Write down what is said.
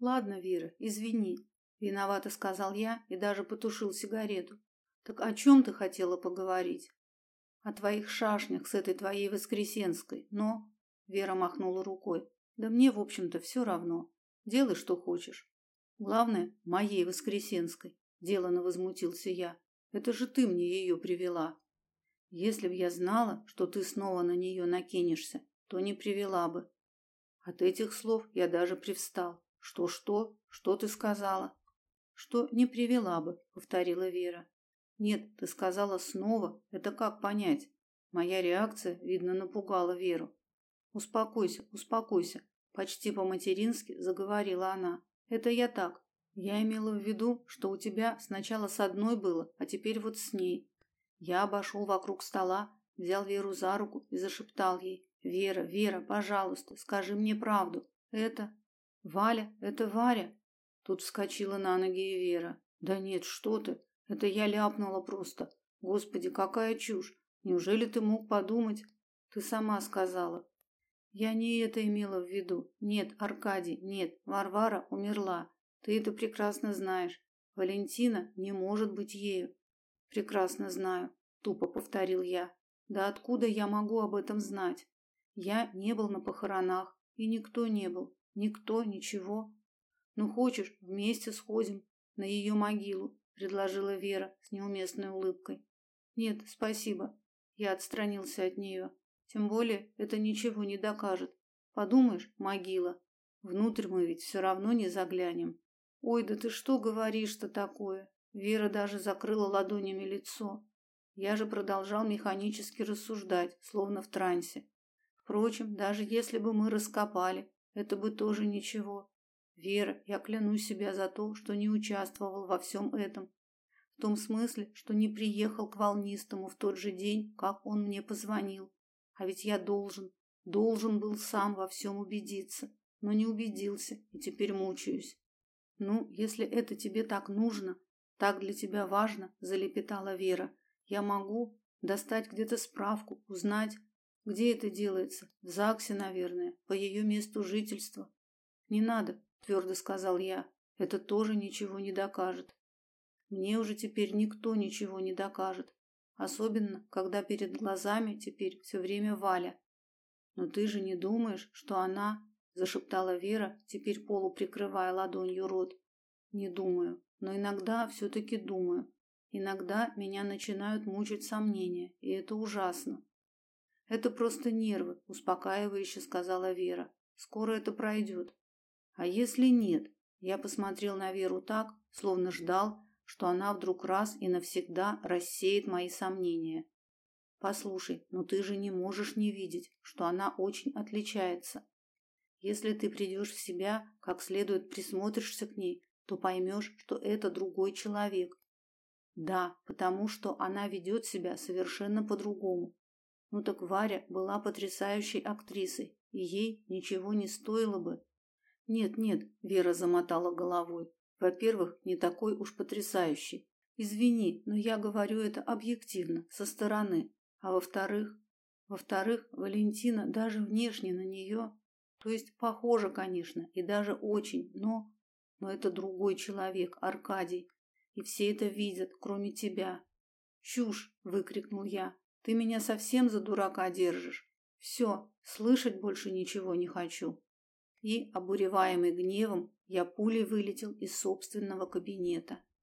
Ладно, Вера, извини. Виновато сказал я и даже потушил сигарету. Так о чем ты хотела поговорить? О твоих шашнях с этой твоей Воскресенской. Но Вера махнула рукой. Да мне, в общем-то, все равно. Делай, что хочешь. Главное, моей Воскресенской. Делано возмутился я. Это же ты мне ее привела. Если б я знала, что ты снова на нее накинешься, то не привела бы. От этих слов я даже привстал. Что-что? Что ты сказала? Что не привела бы, повторила Вера. Нет, ты сказала снова. Это как понять? Моя реакция, видно, напугала Веру. Успокойся, успокойся, почти по-матерински заговорила она. Это я так. Я имела в виду, что у тебя сначала с одной было, а теперь вот с ней. Я обошел вокруг стола, взял Веру за руку и зашептал ей: "Вера, Вера, пожалуйста, скажи мне правду. Это Валя, это Варя". Тут вскочила на ноги и Вера. Да нет, что ты? Это я ляпнула просто. Господи, какая чушь. Неужели ты мог подумать? Ты сама сказала. Я не это имела в виду. Нет, Аркадий, нет. Варвара умерла. Ты это прекрасно знаешь. Валентина не может быть ею. Прекрасно знаю, тупо повторил я. Да откуда я могу об этом знать? Я не был на похоронах, и никто не был. Никто, ничего. Ну хочешь, вместе сходим на ее могилу, предложила Вера с неуместной улыбкой. Нет, спасибо. Я отстранился от нее. Тем более, это ничего не докажет. Подумаешь, могила. Внутрь мы ведь все равно не заглянем. Ой, да ты что говоришь-то такое? Вера даже закрыла ладонями лицо. Я же продолжал механически рассуждать, словно в трансе. Впрочем, даже если бы мы раскопали, это бы тоже ничего. Вера, я клянусь себя за то, что не участвовал во всем этом. В том смысле, что не приехал к волнистому в тот же день, как он мне позвонил. А ведь я должен, должен был сам во всем убедиться, но не убедился и теперь мучаюсь. Ну, если это тебе так нужно, так для тебя важно, залепетала Вера. Я могу достать где-то справку, узнать, где это делается. В ЗАГСе, наверное, по ее месту жительства. Не надо, твердо сказал я. Это тоже ничего не докажет. Мне уже теперь никто ничего не докажет, особенно когда перед глазами теперь все время Валя. Но ты же не думаешь, что она, зашептала Вера, теперь полуприкрывая ладонью рот. Не думаю, но иногда все таки думаю. Иногда меня начинают мучить сомнения, и это ужасно. Это просто нервы, успокаивающе сказала Вера. Скоро это пройдет. А если нет? Я посмотрел на Веру так, словно ждал, что она вдруг раз и навсегда рассеет мои сомнения. Послушай, но ты же не можешь не видеть, что она очень отличается. Если ты придешь в себя, как следует присмотришься к ней, то поймешь, что это другой человек. Да, потому что она ведет себя совершенно по-другому. Ну так Варя была потрясающей актрисой, и ей ничего не стоило бы нет, нет, Вера замотала головой. Во-первых, не такой уж потрясающий. Извини, но я говорю это объективно, со стороны. А во-вторых, во-вторых, Валентина даже внешне на нее, то есть похожа, конечно, и даже очень, но но это другой человек, Аркадий, и все это видят, кроме тебя. Чушь, выкрикнул я. Ты меня совсем за дурака держишь. Все, слышать больше ничего не хочу и, обуреваемый гневом, я пулей вылетел из собственного кабинета.